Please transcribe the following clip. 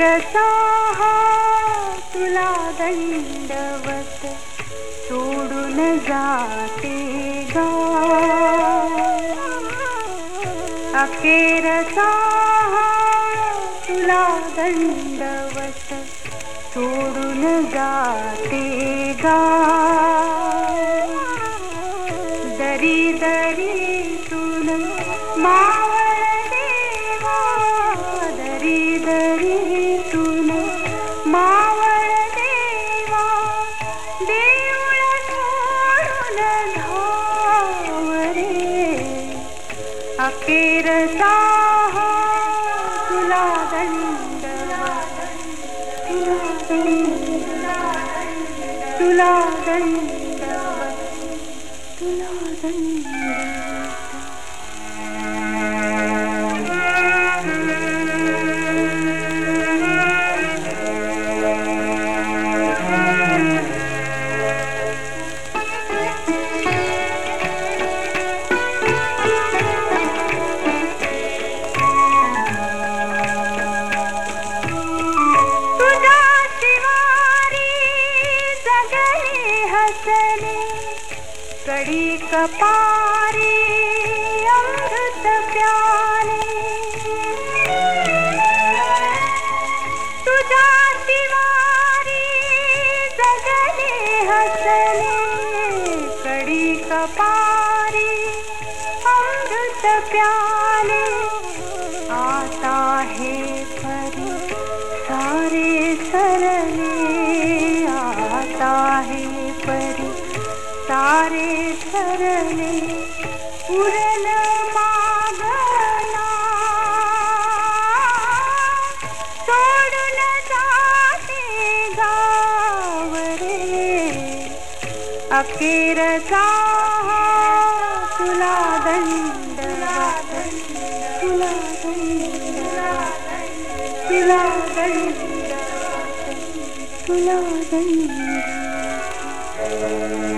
रसा तुला दंडवत सोडून जाते गा अखेरचा तुला दंडवत सोडून जाते गा। दरी दरी दरी तुन मावळ देवा। अखेरचा दंड तुला दंड कडी कपारी, अमृत प्याले तुझा शिवारी जगले हसले कडी कपारी, अमृत प्याले आता है परी, सारे सरले सारे सरले उरल मागना। सोडून जाते गावरे अखेरचा तुला दंड तुला दंड तुला दंड तुला हाय